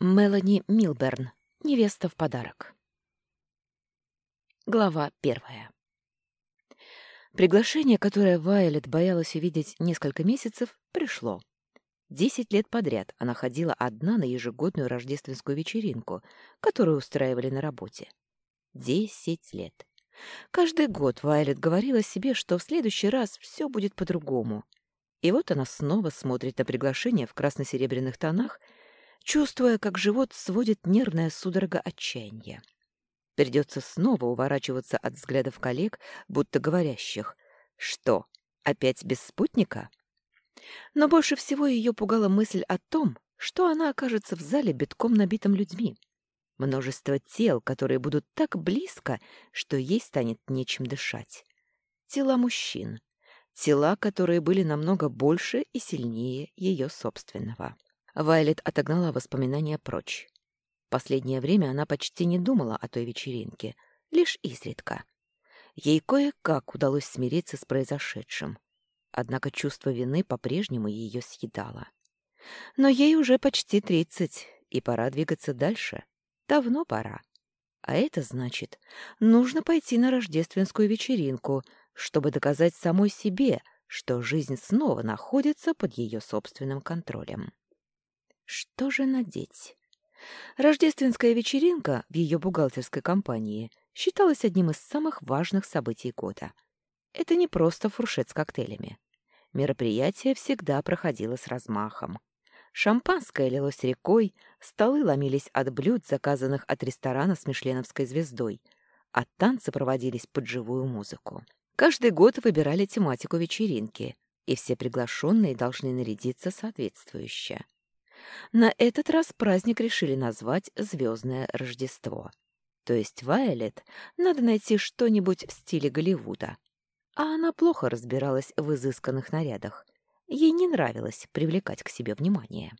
Мелани Милберн. Невеста в подарок. Глава первая. Приглашение, которое Вайолет боялась увидеть несколько месяцев, пришло. Десять лет подряд она ходила одна на ежегодную рождественскую вечеринку, которую устраивали на работе. Десять лет. Каждый год Вайолет говорила себе, что в следующий раз все будет по-другому. И вот она снова смотрит на приглашение в красно-серебряных тонах — чувствуя, как живот сводит нервная судорога отчаяния. Придется снова уворачиваться от взглядов коллег, будто говорящих «Что, опять без спутника?» Но больше всего ее пугала мысль о том, что она окажется в зале битком набитым людьми. Множество тел, которые будут так близко, что ей станет нечем дышать. Тела мужчин. Тела, которые были намного больше и сильнее ее собственного. Вайлет отогнала воспоминания прочь. Последнее время она почти не думала о той вечеринке, лишь изредка. Ей кое-как удалось смириться с произошедшим. Однако чувство вины по-прежнему ее съедало. Но ей уже почти тридцать, и пора двигаться дальше. Давно пора. А это значит, нужно пойти на рождественскую вечеринку, чтобы доказать самой себе, что жизнь снова находится под ее собственным контролем. Что же надеть? Рождественская вечеринка в ее бухгалтерской компании считалась одним из самых важных событий года. Это не просто фуршет с коктейлями. Мероприятие всегда проходило с размахом. Шампанское лилось рекой, столы ломились от блюд, заказанных от ресторана с мишленовской звездой, а танцы проводились под живую музыку. Каждый год выбирали тематику вечеринки, и все приглашенные должны нарядиться соответствующе. На этот раз праздник решили назвать «Звездное Рождество». То есть Вайолет надо найти что-нибудь в стиле Голливуда. А она плохо разбиралась в изысканных нарядах. Ей не нравилось привлекать к себе внимание.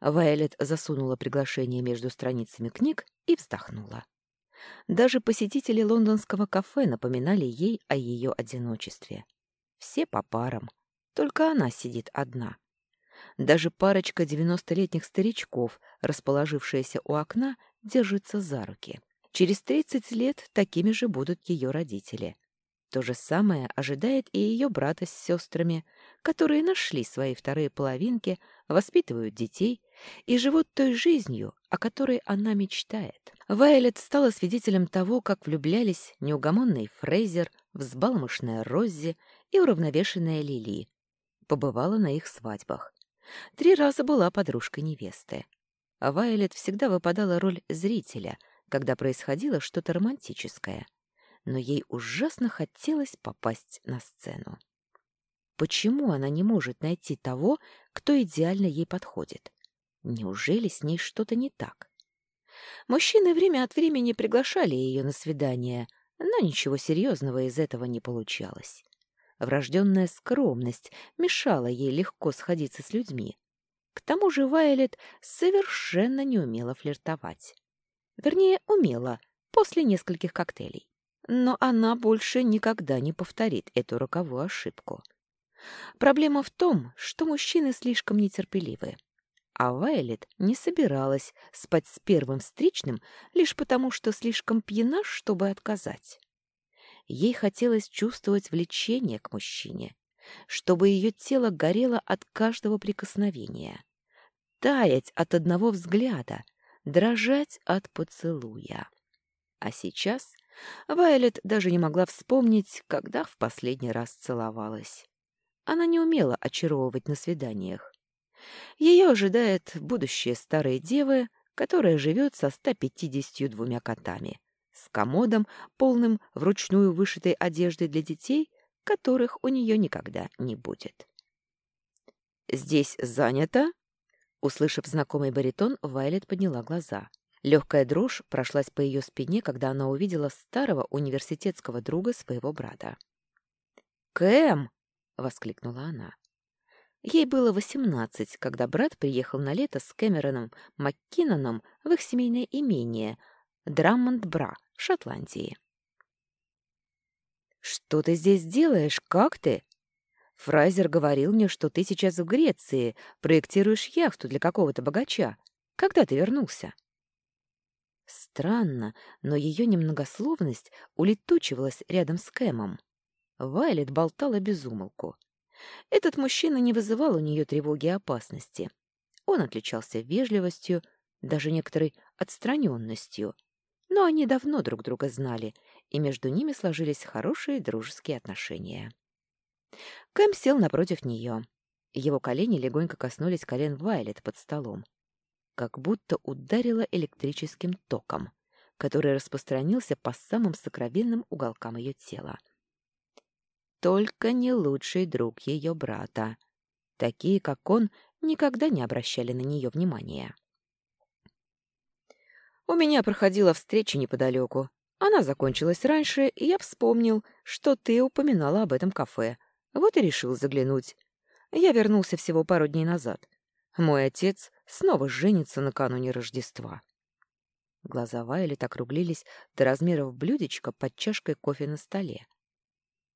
Вайолет засунула приглашение между страницами книг и вздохнула. Даже посетители лондонского кафе напоминали ей о ее одиночестве. Все по парам, только она сидит одна — даже парочка девяностолетних старичков, расположившаяся у окна, держится за руки. Через тридцать лет такими же будут ее родители. То же самое ожидает и ее брата с сестрами, которые нашли свои вторые половинки, воспитывают детей и живут той жизнью, о которой она мечтает. Вайлет стала свидетелем того, как влюблялись неугомонный Фрейзер, взбалмошная Роззи и уравновешенная Лили. Побывала на их свадьбах. Три раза была подружкой невесты. А Вайолет всегда выпадала роль зрителя, когда происходило что-то романтическое. Но ей ужасно хотелось попасть на сцену. Почему она не может найти того, кто идеально ей подходит? Неужели с ней что-то не так? Мужчины время от времени приглашали ее на свидание, но ничего серьезного из этого не получалось. Врожденная скромность мешала ей легко сходиться с людьми. К тому же Вайолет совершенно не умела флиртовать. Вернее, умела, после нескольких коктейлей. Но она больше никогда не повторит эту роковую ошибку. Проблема в том, что мужчины слишком нетерпеливы. А Вайлет не собиралась спать с первым встречным лишь потому, что слишком пьяна, чтобы отказать. Ей хотелось чувствовать влечение к мужчине, чтобы ее тело горело от каждого прикосновения, таять от одного взгляда, дрожать от поцелуя. А сейчас Вайолет даже не могла вспомнить, когда в последний раз целовалась. Она не умела очаровывать на свиданиях. Ее ожидает будущее старой девы, которая живет со 152 котами с комодом, полным вручную вышитой одежды для детей, которых у нее никогда не будет. «Здесь занято?» Услышав знакомый баритон, Вайлет подняла глаза. Легкая дрожь прошлась по ее спине, когда она увидела старого университетского друга своего брата. «Кэм!» — воскликнула она. Ей было восемнадцать, когда брат приехал на лето с Кэмероном Маккиноном в их семейное имение Драммонд-Бра в Шотландии. «Что ты здесь делаешь? Как ты?» «Фрайзер говорил мне, что ты сейчас в Греции, проектируешь яхту для какого-то богача. Когда ты вернулся?» Странно, но ее немногословность улетучивалась рядом с Кэмом. Вайлет болтала без. Этот мужчина не вызывал у нее тревоги и опасности. Он отличался вежливостью, даже некоторой отстраненностью. Но они давно друг друга знали, и между ними сложились хорошие дружеские отношения. Кэм сел напротив нее. Его колени легонько коснулись колен Вайлет под столом. Как будто ударило электрическим током, который распространился по самым сокровенным уголкам ее тела. Только не лучший друг ее брата. Такие, как он, никогда не обращали на нее внимания. У меня проходила встреча неподалеку. Она закончилась раньше, и я вспомнил, что ты упоминала об этом кафе. Вот и решил заглянуть. Я вернулся всего пару дней назад. Мой отец снова женится накануне Рождества. Глаза Вайлет округлились до размеров блюдечка под чашкой кофе на столе.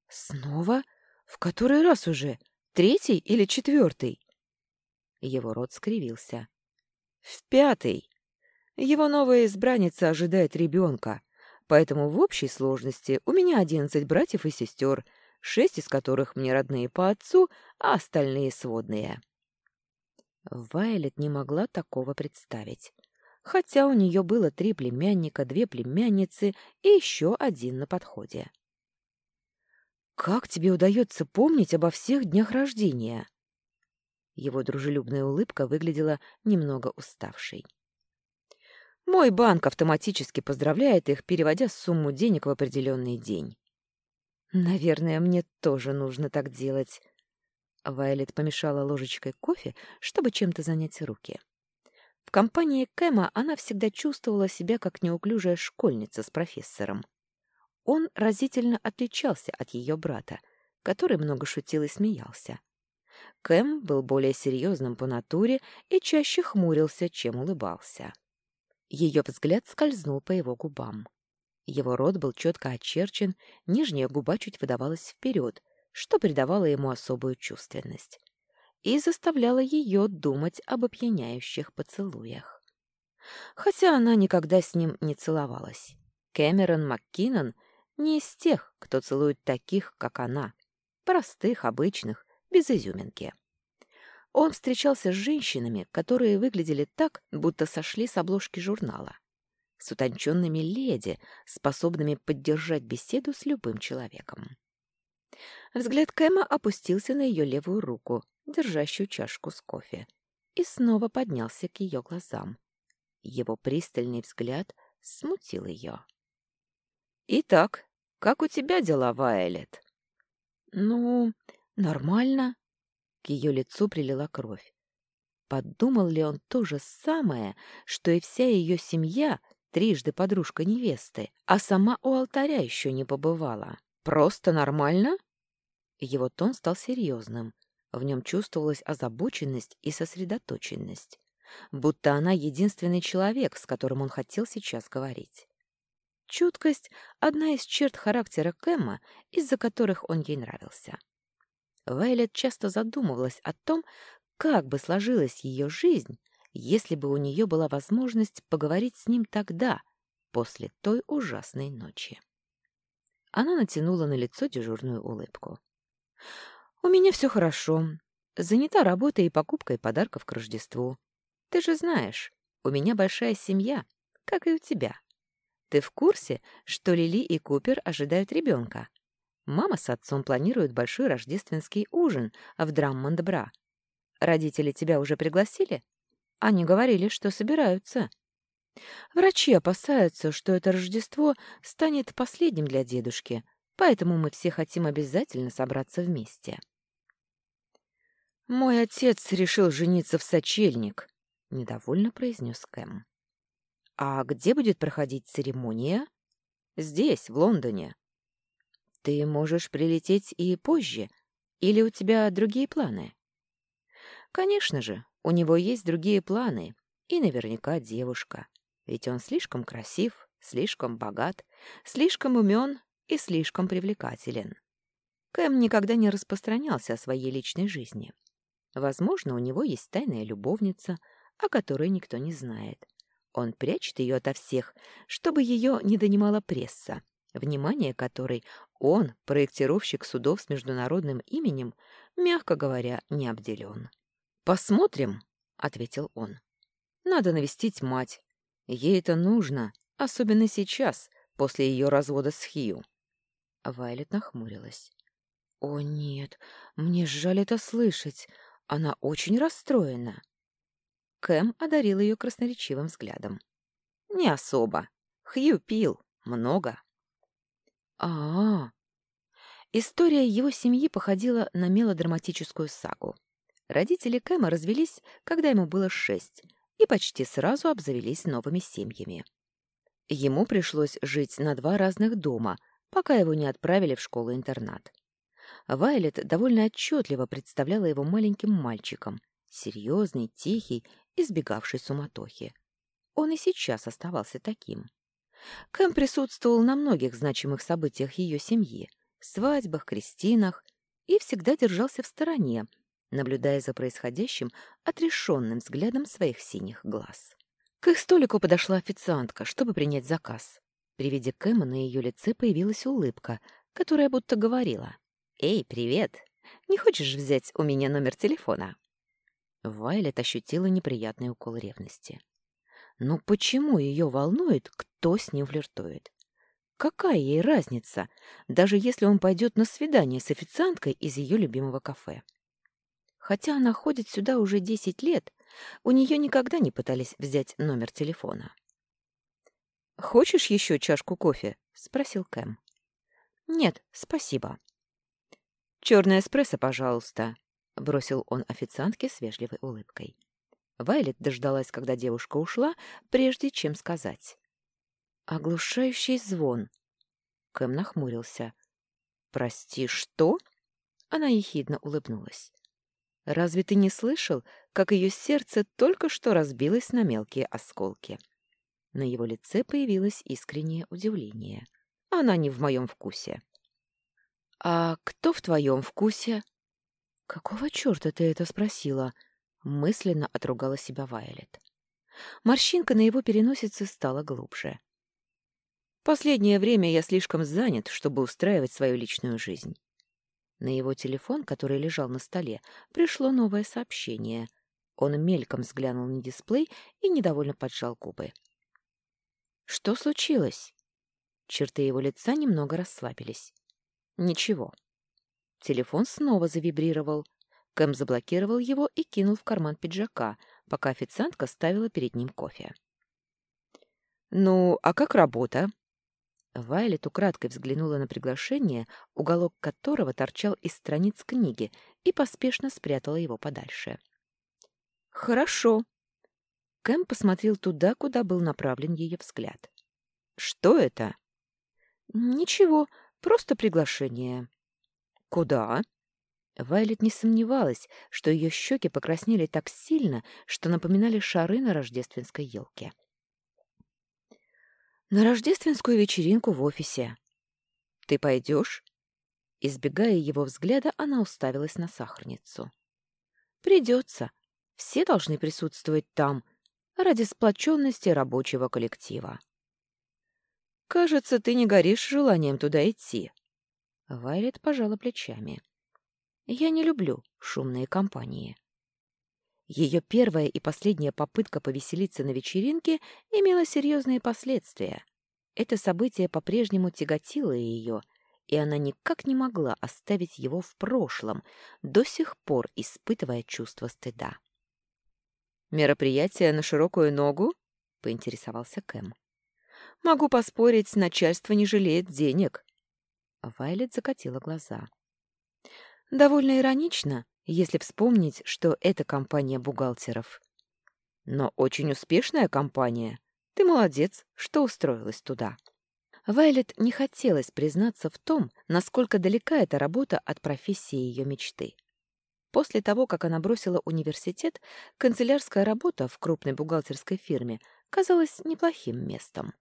«Снова? В который раз уже? Третий или четвертый?» Его рот скривился. «В пятый!» Его новая избранница ожидает ребенка, поэтому в общей сложности у меня одиннадцать братьев и сестер, шесть из которых мне родные по отцу, а остальные сводные. Вайлет не могла такого представить. Хотя у нее было три племянника, две племянницы и еще один на подходе. «Как тебе удается помнить обо всех днях рождения?» Его дружелюбная улыбка выглядела немного уставшей. Мой банк автоматически поздравляет их, переводя сумму денег в определенный день. Наверное, мне тоже нужно так делать. Вайлет помешала ложечкой кофе, чтобы чем-то занять руки. В компании Кэма она всегда чувствовала себя как неуклюжая школьница с профессором. Он разительно отличался от ее брата, который много шутил и смеялся. Кэм был более серьезным по натуре и чаще хмурился, чем улыбался. Ее взгляд скользнул по его губам. Его рот был четко очерчен, нижняя губа чуть выдавалась вперед, что придавало ему особую чувственность и заставляло ее думать об опьяняющих поцелуях. Хотя она никогда с ним не целовалась. Кэмерон МакКиннон не из тех, кто целует таких, как она, простых, обычных, без изюминки. Он встречался с женщинами, которые выглядели так, будто сошли с обложки журнала. С утонченными леди, способными поддержать беседу с любым человеком. Взгляд Кэма опустился на ее левую руку, держащую чашку с кофе, и снова поднялся к ее глазам. Его пристальный взгляд смутил ее. «Итак, как у тебя дела, Вайлет?» «Ну, нормально», к ее лицу прилила кровь. Подумал ли он то же самое, что и вся ее семья, трижды подружка невесты, а сама у алтаря еще не побывала? Просто нормально? Его тон стал серьезным. В нем чувствовалась озабоченность и сосредоточенность. Будто она единственный человек, с которым он хотел сейчас говорить. Чуткость — одна из черт характера Кэма, из-за которых он ей нравился. Вайлет часто задумывалась о том, как бы сложилась ее жизнь, если бы у нее была возможность поговорить с ним тогда, после той ужасной ночи. Она натянула на лицо дежурную улыбку. «У меня все хорошо. Занята работой и покупкой подарков к Рождеству. Ты же знаешь, у меня большая семья, как и у тебя. Ты в курсе, что Лили и Купер ожидают ребенка?» Мама с отцом планируют большой рождественский ужин в Драммонд-Бра. Родители тебя уже пригласили? Они говорили, что собираются. Врачи опасаются, что это Рождество станет последним для дедушки, поэтому мы все хотим обязательно собраться вместе. «Мой отец решил жениться в сочельник», — недовольно произнес Кэм. «А где будет проходить церемония?» «Здесь, в Лондоне». Ты можешь прилететь и позже, или у тебя другие планы? Конечно же, у него есть другие планы, и наверняка девушка. Ведь он слишком красив, слишком богат, слишком умен и слишком привлекателен. Кэм никогда не распространялся о своей личной жизни. Возможно, у него есть тайная любовница, о которой никто не знает. Он прячет ее ото всех, чтобы ее не донимала пресса, внимание которой он, проектировщик судов с международным именем, мягко говоря, не обделен. «Посмотрим», — ответил он. «Надо навестить мать. Ей это нужно, особенно сейчас, после ее развода с Хью». Вайлет нахмурилась. «О, нет, мне жаль это слышать. Она очень расстроена». Кэм одарил ее красноречивым взглядом. «Не особо. Хью пил. Много». А, -а, История его семьи походила на мелодраматическую сагу. Родители Кэма развелись, когда ему было шесть, и почти сразу обзавелись новыми семьями. Ему пришлось жить на два разных дома, пока его не отправили в школу-интернат. Вайлет довольно отчетливо представляла его маленьким мальчиком, серьезный, тихий, избегавший суматохи. Он и сейчас оставался таким. Кэм присутствовал на многих значимых событиях ее семьи — свадьбах, крестинах — и всегда держался в стороне, наблюдая за происходящим отрешенным взглядом своих синих глаз. К их столику подошла официантка, чтобы принять заказ. При виде Кэма на ее лице появилась улыбка, которая будто говорила «Эй, привет! Не хочешь взять у меня номер телефона?» Вайлет ощутила неприятный укол ревности. Но почему ее волнует, кто с ним флиртует? Какая ей разница, даже если он пойдет на свидание с официанткой из ее любимого кафе? Хотя она ходит сюда уже десять лет, у нее никогда не пытались взять номер телефона. «Хочешь еще чашку кофе?» — спросил Кэм. «Нет, спасибо». «Черный эспрессо, пожалуйста», — бросил он официантке с вежливой улыбкой. Вайлет дождалась, когда девушка ушла, прежде чем сказать. «Оглушающий звон». Кэм нахмурился. «Прости, что?» Она ехидно улыбнулась. «Разве ты не слышал, как ее сердце только что разбилось на мелкие осколки?» На его лице появилось искреннее удивление. «Она не в моем вкусе». «А кто в твоем вкусе?» «Какого черта ты это спросила?» Мысленно отругала себя Вайлет. Морщинка на его переносице стала глубже. Последнее время я слишком занят, чтобы устраивать свою личную жизнь. На его телефон, который лежал на столе, пришло новое сообщение. Он мельком взглянул на дисплей и недовольно поджал губы. «Что случилось?» Черты его лица немного расслабились. «Ничего». Телефон снова завибрировал, Кэм заблокировал его и кинул в карман пиджака, пока официантка ставила перед ним кофе. «Ну, а как работа?» Вайлет украдкой взглянула на приглашение, уголок которого торчал из страниц книги, и поспешно спрятала его подальше. «Хорошо». Кэм посмотрел туда, куда был направлен ее взгляд. «Что это?» «Ничего, просто приглашение». «Куда?» Вайлет не сомневалась, что ее щеки покраснели так сильно, что напоминали шары на рождественской елке. «На рождественскую вечеринку в офисе. Ты пойдешь?» Избегая его взгляда, она уставилась на сахарницу. «Придется. Все должны присутствовать там, ради сплоченности рабочего коллектива». «Кажется, ты не горишь желанием туда идти». Вайлет пожала плечами. Я не люблю шумные компании. Ее первая и последняя попытка повеселиться на вечеринке имела серьезные последствия. Это событие по-прежнему тяготило ее, и она никак не могла оставить его в прошлом, до сих пор испытывая чувство стыда. «Мероприятие на широкую ногу?» — поинтересовался Кэм. «Могу поспорить, начальство не жалеет денег». Вайлет закатила глаза. Довольно иронично, если вспомнить, что это компания бухгалтеров. Но очень успешная компания. Ты молодец, что устроилась туда. Вайлет не хотелось признаться в том, насколько далека эта работа от профессии ее мечты. После того, как она бросила университет, канцелярская работа в крупной бухгалтерской фирме казалась неплохим местом.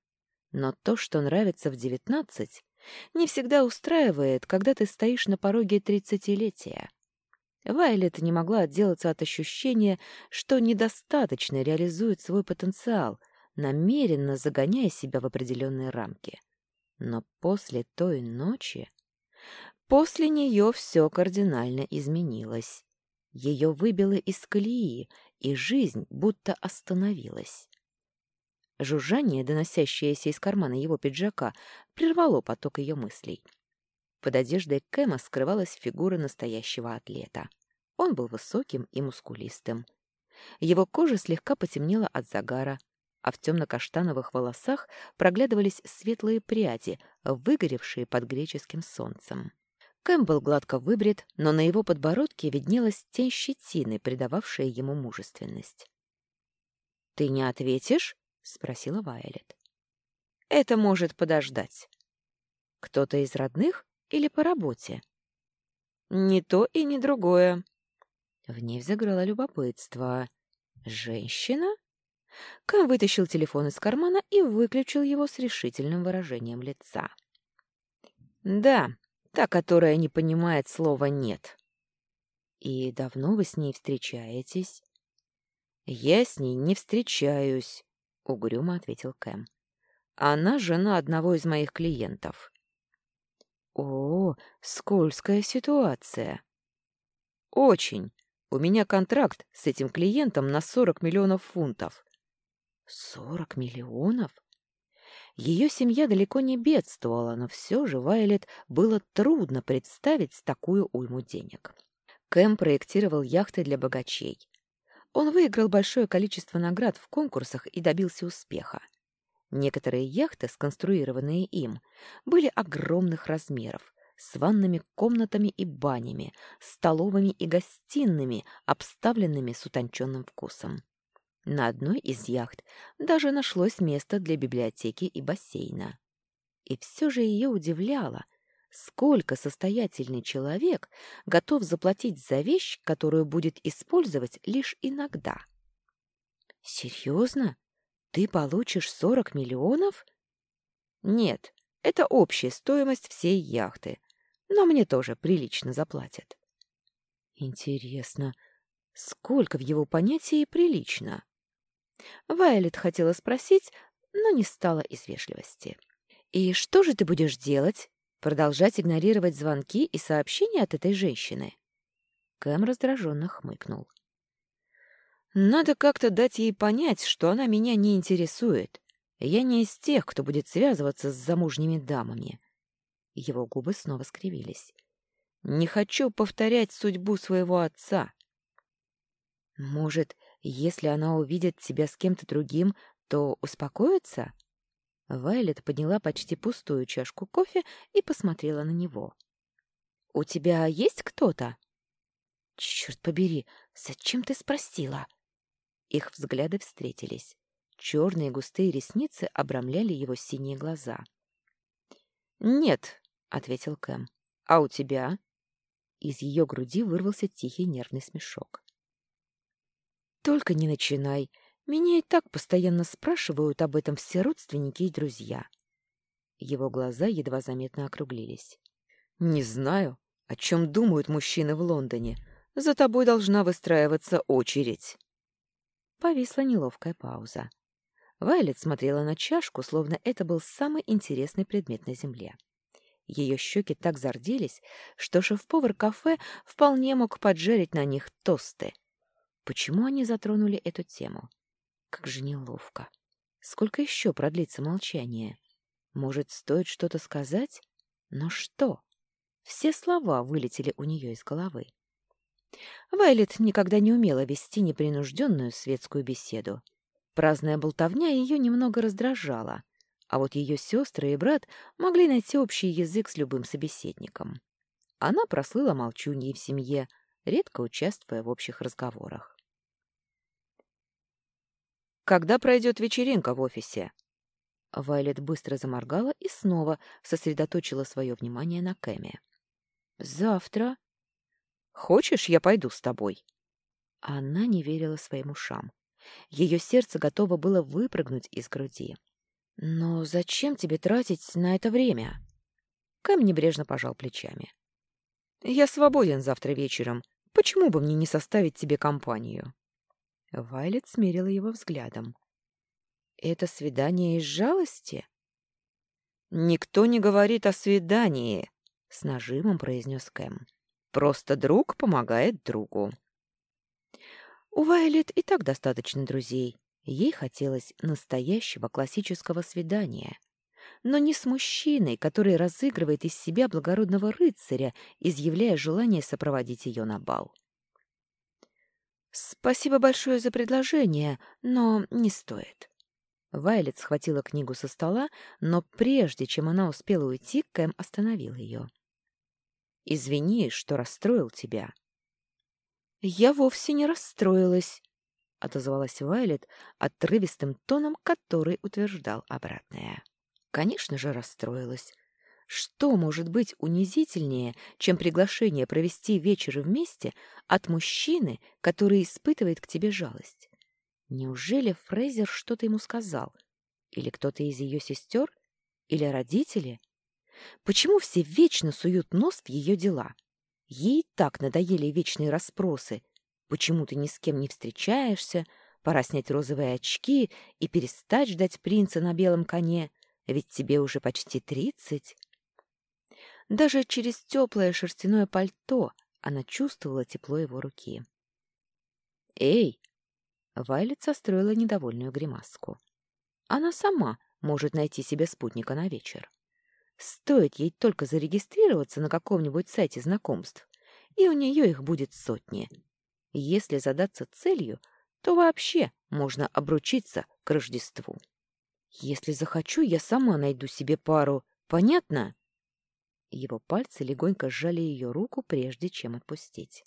Но то, что нравится в девятнадцать, не всегда устраивает, когда ты стоишь на пороге тридцатилетия. Вайлет не могла отделаться от ощущения, что недостаточно реализует свой потенциал, намеренно загоняя себя в определенные рамки. Но после той ночи... После нее все кардинально изменилось. Ее выбило из колеи, и жизнь будто остановилась. Жужжание, доносящееся из кармана его пиджака, прервало поток ее мыслей. Под одеждой Кэма скрывалась фигура настоящего атлета. Он был высоким и мускулистым. Его кожа слегка потемнела от загара, а в темно-каштановых волосах проглядывались светлые пряди, выгоревшие под греческим солнцем. Кэм был гладко выбрит, но на его подбородке виднелась тень щетины, придававшая ему мужественность. «Ты не ответишь?» — спросила Вайолет. «Это может подождать. Кто-то из родных или по работе?» «Не то и не другое». В ней взыграло любопытство. «Женщина?» Кэм вытащил телефон из кармана и выключил его с решительным выражением лица. «Да, та, которая не понимает слова «нет». «И давно вы с ней встречаетесь?» «Я с ней не встречаюсь», — угрюмо ответил Кэм. «Она жена одного из моих клиентов». «О, скользкая ситуация». «Очень. У меня контракт с этим клиентом на сорок миллионов фунтов. Сорок миллионов? Ее семья далеко не бедствовала, но все же Вайлет было трудно представить такую уйму денег. Кэм проектировал яхты для богачей. Он выиграл большое количество наград в конкурсах и добился успеха. Некоторые яхты, сконструированные им, были огромных размеров, с ванными комнатами и банями, столовыми и гостиными, обставленными с утонченным вкусом. На одной из яхт даже нашлось место для библиотеки и бассейна. И все же ее удивляло, сколько состоятельный человек готов заплатить за вещь, которую будет использовать лишь иногда. «Серьезно? Ты получишь сорок миллионов?» «Нет, это общая стоимость всей яхты, но мне тоже прилично заплатят». «Интересно, сколько в его понятии прилично?» Вайлет хотела спросить, но не стала из вежливости. «И что же ты будешь делать? Продолжать игнорировать звонки и сообщения от этой женщины?» Кэм раздраженно хмыкнул. «Надо как-то дать ей понять, что она меня не интересует. Я не из тех, кто будет связываться с замужними дамами». Его губы снова скривились. «Не хочу повторять судьбу своего отца». «Может, если она увидит тебя с кем-то другим, то успокоится? Вайлет подняла почти пустую чашку кофе и посмотрела на него. «У тебя есть кто-то?» «Черт побери, зачем ты спросила?» Их взгляды встретились. Черные густые ресницы обрамляли его синие глаза. «Нет», — ответил Кэм. «А у тебя?» Из ее груди вырвался тихий нервный смешок. Только не начинай. Меня и так постоянно спрашивают об этом все родственники и друзья. Его глаза едва заметно округлились. Не знаю, о чем думают мужчины в Лондоне. За тобой должна выстраиваться очередь. Повисла неловкая пауза. Вайлет смотрела на чашку, словно это был самый интересный предмет на земле. Ее щеки так зарделись, что шеф-повар кафе вполне мог поджарить на них тосты — Почему они затронули эту тему? Как же неловко. Сколько еще продлится молчание? Может, стоит что-то сказать? Но что? Все слова вылетели у нее из головы. Вайлет никогда не умела вести непринужденную светскую беседу. Праздная болтовня ее немного раздражала, а вот ее сестры и брат могли найти общий язык с любым собеседником. Она прослыла молчуньей в семье, редко участвуя в общих разговорах. Когда пройдет вечеринка в офисе?» Вайлет быстро заморгала и снова сосредоточила свое внимание на Кэме. «Завтра». «Хочешь, я пойду с тобой?» Она не верила своим ушам. Ее сердце готово было выпрыгнуть из груди. «Но зачем тебе тратить на это время?» Кэм небрежно пожал плечами. «Я свободен завтра вечером, Почему бы мне не составить тебе компанию?» Вайлет смерила его взглядом. «Это свидание из жалости?» «Никто не говорит о свидании», — с нажимом произнес Кэм. «Просто друг помогает другу». У Вайлет и так достаточно друзей. Ей хотелось настоящего классического свидания. Но не с мужчиной, который разыгрывает из себя благородного рыцаря, изъявляя желание сопроводить ее на бал. «Спасибо большое за предложение, но не стоит». Вайлет схватила книгу со стола, но прежде чем она успела уйти, Кэм остановил ее. «Извини, что расстроил тебя». «Я вовсе не расстроилась», — отозвалась Вайлет отрывистым тоном, который утверждал обратное. «Конечно же расстроилась. Что может быть унизительнее, чем приглашение провести вечер вместе от мужчины, который испытывает к тебе жалость? Неужели Фрейзер что-то ему сказал? Или кто-то из ее сестер? Или родители? Почему все вечно суют нос в ее дела? Ей так надоели вечные расспросы. Почему ты ни с кем не встречаешься? Пора снять розовые очки и перестать ждать принца на белом коне, ведь тебе уже почти тридцать. Даже через теплое шерстяное пальто она чувствовала тепло его руки. «Эй!» Вайлет состроила недовольную гримаску. Она сама может найти себе спутника на вечер. Стоит ей только зарегистрироваться на каком-нибудь сайте знакомств, и у нее их будет сотни. Если задаться целью, то вообще можно обручиться к Рождеству. Если захочу, я сама найду себе пару. Понятно? Его пальцы легонько сжали ее руку, прежде чем отпустить.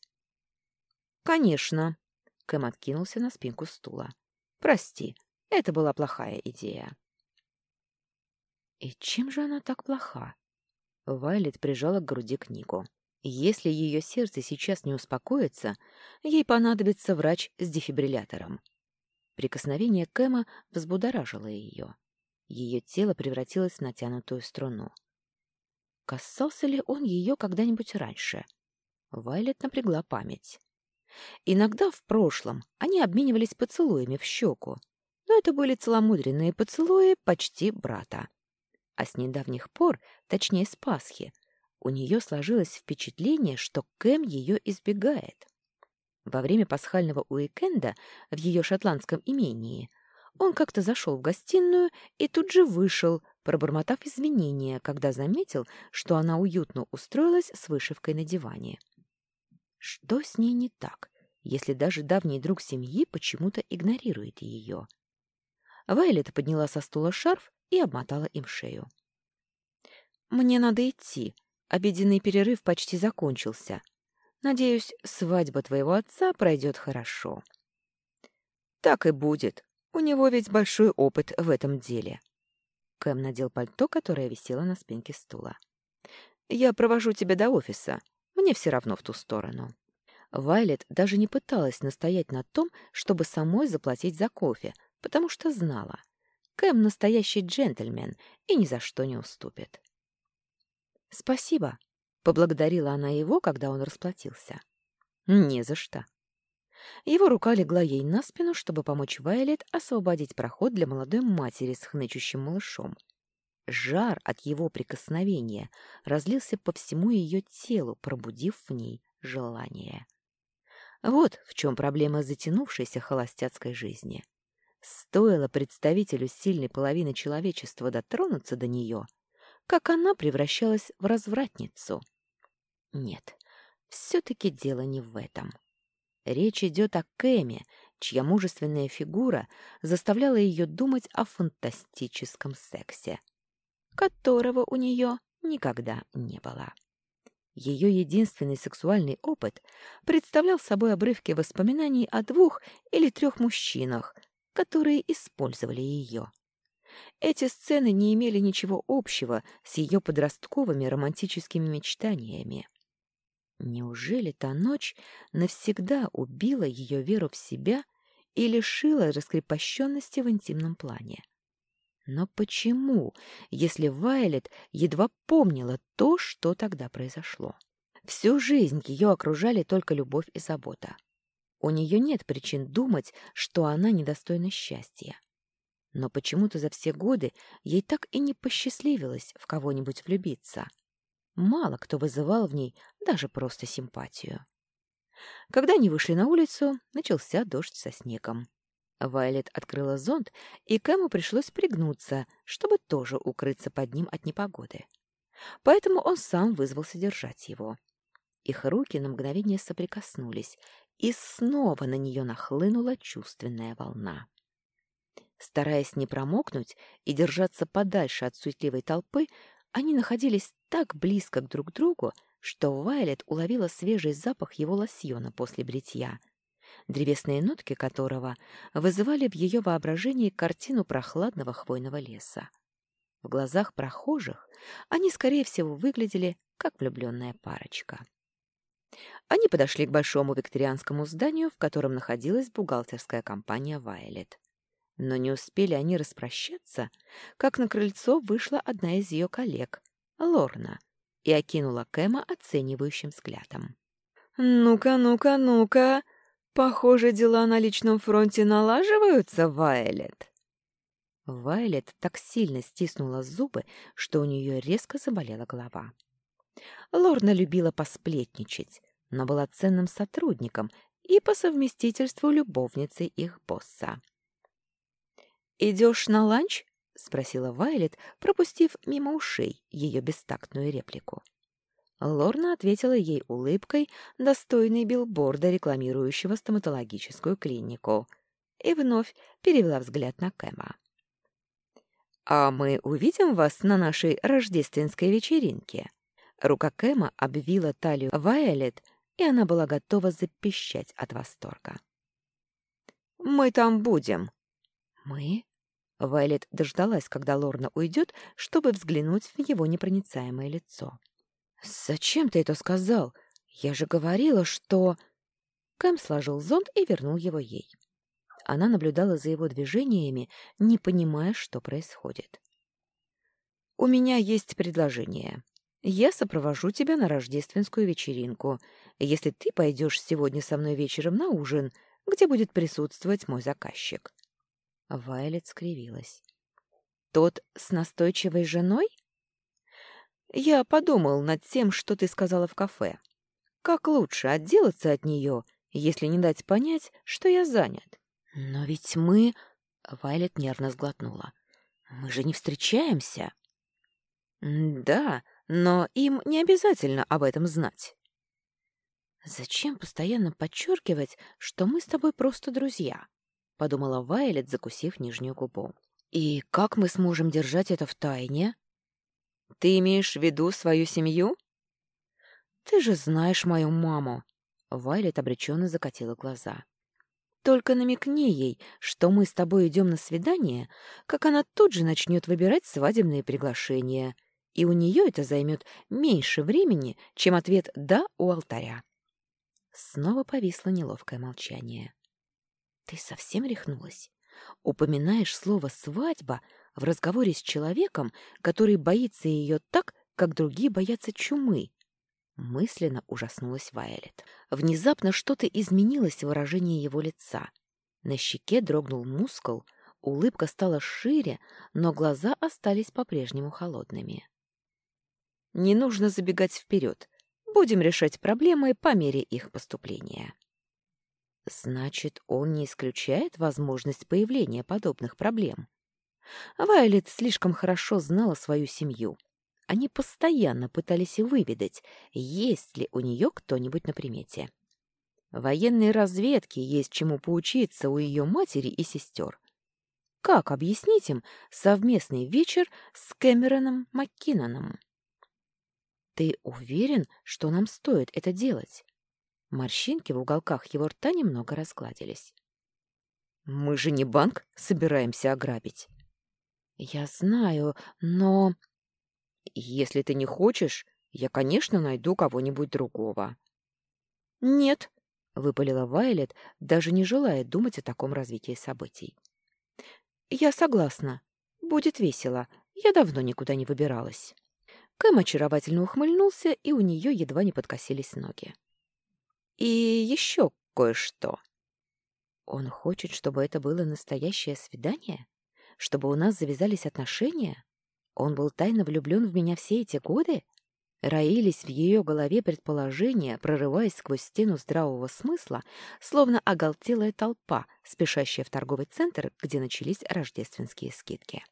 «Конечно!» — Кэм откинулся на спинку стула. «Прости, это была плохая идея». «И чем же она так плоха?» Вайлет прижала к груди книгу. «Если ее сердце сейчас не успокоится, ей понадобится врач с дефибриллятором». Прикосновение Кэма взбудоражило ее. Ее тело превратилось в натянутую струну. Касался ли он ее когда-нибудь раньше? Вайлет напрягла память. Иногда в прошлом они обменивались поцелуями в щеку, но это были целомудренные поцелуи почти брата. А с недавних пор, точнее с Пасхи, у нее сложилось впечатление, что Кэм ее избегает. Во время пасхального уикенда в ее шотландском имении он как-то зашел в гостиную и тут же вышел, пробормотав извинения, когда заметил, что она уютно устроилась с вышивкой на диване. Что с ней не так, если даже давний друг семьи почему-то игнорирует ее? Вайлет подняла со стула шарф и обмотала им шею. «Мне надо идти. Обеденный перерыв почти закончился. Надеюсь, свадьба твоего отца пройдет хорошо». «Так и будет. У него ведь большой опыт в этом деле», Кэм надел пальто, которое висело на спинке стула. «Я провожу тебя до офиса. Мне все равно в ту сторону». Вайлет даже не пыталась настоять на том, чтобы самой заплатить за кофе, потому что знала. Кэм настоящий джентльмен и ни за что не уступит. «Спасибо», — поблагодарила она его, когда он расплатился. «Не за что». Его рука легла ей на спину, чтобы помочь Вайлет освободить проход для молодой матери с хнычущим малышом. Жар от его прикосновения разлился по всему ее телу, пробудив в ней желание. Вот в чем проблема затянувшейся холостяцкой жизни. Стоило представителю сильной половины человечества дотронуться до нее, как она превращалась в развратницу. Нет, все-таки дело не в этом. Речь идет о Кэме, чья мужественная фигура заставляла ее думать о фантастическом сексе, которого у нее никогда не было. Ее единственный сексуальный опыт представлял собой обрывки воспоминаний о двух или трех мужчинах, которые использовали ее. Эти сцены не имели ничего общего с ее подростковыми романтическими мечтаниями. Неужели та ночь навсегда убила ее веру в себя и лишила раскрепощенности в интимном плане? Но почему, если Вайлет едва помнила то, что тогда произошло? Всю жизнь ее окружали только любовь и забота. У нее нет причин думать, что она недостойна счастья. Но почему-то за все годы ей так и не посчастливилось в кого-нибудь влюбиться. Мало кто вызывал в ней даже просто симпатию. Когда они вышли на улицу, начался дождь со снегом. Вайлет открыла зонт, и Кэму пришлось пригнуться, чтобы тоже укрыться под ним от непогоды. Поэтому он сам вызвался держать его. Их руки на мгновение соприкоснулись, и снова на нее нахлынула чувственная волна. Стараясь не промокнуть и держаться подальше от суетливой толпы, они находились так близко друг к другу, что Вайлет уловила свежий запах его лосьона после бритья, древесные нотки которого вызывали в ее воображении картину прохладного хвойного леса. В глазах прохожих они, скорее всего, выглядели как влюбленная парочка. Они подошли к большому викторианскому зданию, в котором находилась бухгалтерская компания «Вайлет». Но не успели они распрощаться, как на крыльцо вышла одна из ее коллег, Лорна, и окинула Кэма оценивающим взглядом. «Ну-ка, ну-ка, ну-ка! Похоже, дела на личном фронте налаживаются, Вайлет!» Вайлет так сильно стиснула зубы, что у нее резко заболела голова. Лорна любила посплетничать, но была ценным сотрудником и по совместительству любовницей их босса. «Идешь на ланч?» — спросила Вайлет, пропустив мимо ушей ее бестактную реплику. Лорна ответила ей улыбкой, достойной билборда, рекламирующего стоматологическую клинику, и вновь перевела взгляд на Кэма. «А мы увидим вас на нашей рождественской вечеринке?» Рука Кэма обвила талию Вайлет, и она была готова запищать от восторга. «Мы там будем». «Мы?» Вайлет дождалась, когда Лорна уйдет, чтобы взглянуть в его непроницаемое лицо. «Зачем ты это сказал? Я же говорила, что...» Кэм сложил зонт и вернул его ей. Она наблюдала за его движениями, не понимая, что происходит. «У меня есть предложение. Я сопровожу тебя на рождественскую вечеринку, если ты пойдешь сегодня со мной вечером на ужин, где будет присутствовать мой заказчик. Вайлет скривилась. «Тот с настойчивой женой?» «Я подумал над тем, что ты сказала в кафе. Как лучше отделаться от нее, если не дать понять, что я занят?» «Но ведь мы...» — Вайлет нервно сглотнула. «Мы же не встречаемся». «Да, но им не обязательно об этом знать». «Зачем постоянно подчеркивать, что мы с тобой просто друзья?» — подумала Вайлет, закусив нижнюю губу. «И как мы сможем держать это в тайне?» «Ты имеешь в виду свою семью?» «Ты же знаешь мою маму!» Вайлет обреченно закатила глаза. «Только намекни ей, что мы с тобой идем на свидание, как она тут же начнет выбирать свадебные приглашения, и у нее это займет меньше времени, чем ответ «да» у алтаря». Снова повисло неловкое молчание. Ты совсем рехнулась? Упоминаешь слово «свадьба» в разговоре с человеком, который боится ее так, как другие боятся чумы. Мысленно ужаснулась Вайолет. Внезапно что-то изменилось в выражении его лица. На щеке дрогнул мускул, улыбка стала шире, но глаза остались по-прежнему холодными. «Не нужно забегать вперед. Будем решать проблемы по мере их поступления». Значит, он не исключает возможность появления подобных проблем. Вайлет слишком хорошо знала свою семью. Они постоянно пытались выведать, есть ли у нее кто-нибудь на примете. Военной разведке есть чему поучиться у ее матери и сестер. Как объяснить им совместный вечер с Кэмероном Маккиноном? «Ты уверен, что нам стоит это делать?» Морщинки в уголках его рта немного разгладились. «Мы же не банк собираемся ограбить». «Я знаю, но...» «Если ты не хочешь, я, конечно, найду кого-нибудь другого». «Нет», — выпалила Вайлет, даже не желая думать о таком развитии событий. «Я согласна. Будет весело. Я давно никуда не выбиралась». Кэм очаровательно ухмыльнулся, и у нее едва не подкосились ноги. «И еще кое-что». «Он хочет, чтобы это было настоящее свидание? Чтобы у нас завязались отношения? Он был тайно влюблен в меня все эти годы?» Роились в ее голове предположения, прорываясь сквозь стену здравого смысла, словно оголтелая толпа, спешащая в торговый центр, где начались рождественские скидки.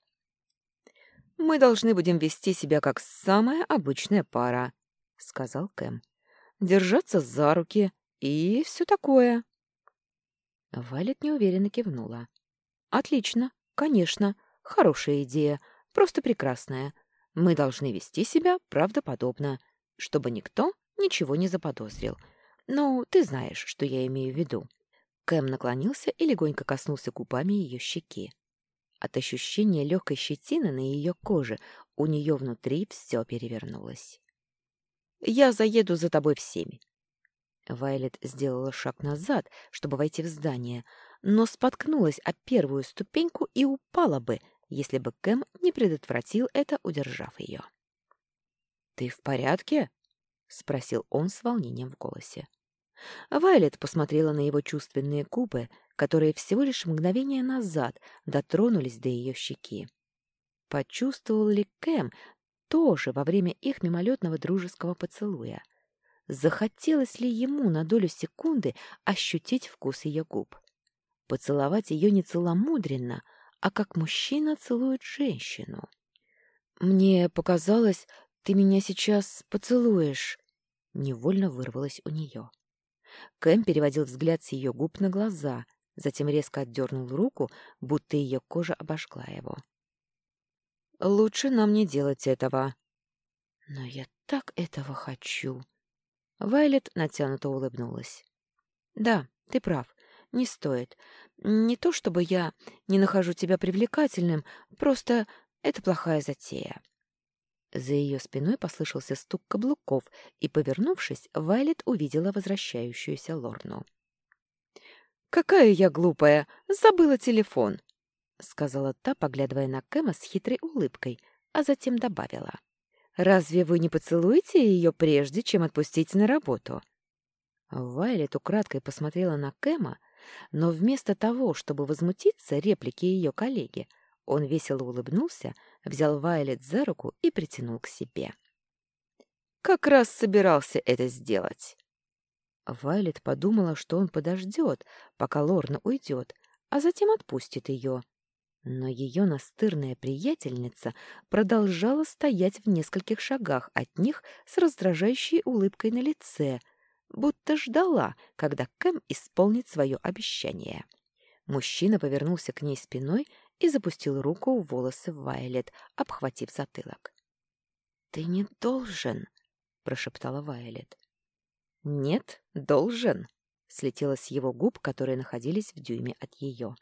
«Мы должны будем вести себя как самая обычная пара», — сказал Кэм. «Держаться за руки и все такое». Валет неуверенно кивнула. «Отлично, конечно, хорошая идея, просто прекрасная. Мы должны вести себя правдоподобно, чтобы никто ничего не заподозрил. Ну, ты знаешь, что я имею в виду. Кэм наклонился и легонько коснулся губами ее щеки. От ощущения легкой щетины на ее коже у нее внутри все перевернулось. «Я заеду за тобой в семь». Вайлет сделала шаг назад, чтобы войти в здание, но споткнулась о первую ступеньку и упала бы, если бы Кэм не предотвратил это, удержав ее. «Ты в порядке?» — спросил он с волнением в голосе. Вайлет посмотрела на его чувственные губы, которые всего лишь мгновение назад дотронулись до ее щеки. Почувствовал ли Кэм тоже во время их мимолетного дружеского поцелуя? Захотелось ли ему на долю секунды ощутить вкус ее губ? Поцеловать ее нецеломудренно — а как мужчина целует женщину. «Мне показалось, ты меня сейчас поцелуешь», — невольно вырвалось у нее. Кэм переводил взгляд с ее губ на глаза, затем резко отдернул руку, будто ее кожа обожгла его. «Лучше нам не делать этого». «Но я так этого хочу». Вайлет натянуто улыбнулась. «Да, ты прав. Не стоит. Не то чтобы я не нахожу тебя привлекательным, просто это плохая затея. За ее спиной послышался стук каблуков, и, повернувшись, Вайлет увидела возвращающуюся Лорну. «Какая я глупая! Забыла телефон!» — сказала та, поглядывая на Кэма с хитрой улыбкой, а затем добавила. «Разве вы не поцелуете ее прежде, чем отпустить на работу?» Вайлет украдкой посмотрела на Кэма, но вместо того, чтобы возмутиться реплике ее коллеги, он весело улыбнулся, взял Вайлет за руку и притянул к себе. «Как раз собирался это сделать». Вайлет подумала, что он подождет, пока Лорна уйдет, а затем отпустит ее. Но ее настырная приятельница продолжала стоять в нескольких шагах от них с раздражающей улыбкой на лице — будто ждала, когда Кэм исполнит свое обещание. Мужчина повернулся к ней спиной и запустил руку в волосы Вайлет, обхватив затылок. «Ты не должен», — прошептала Вайлет. «Нет, должен», — слетело с его губ, которые находились в дюйме от ее.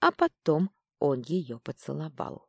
А потом он ее поцеловал.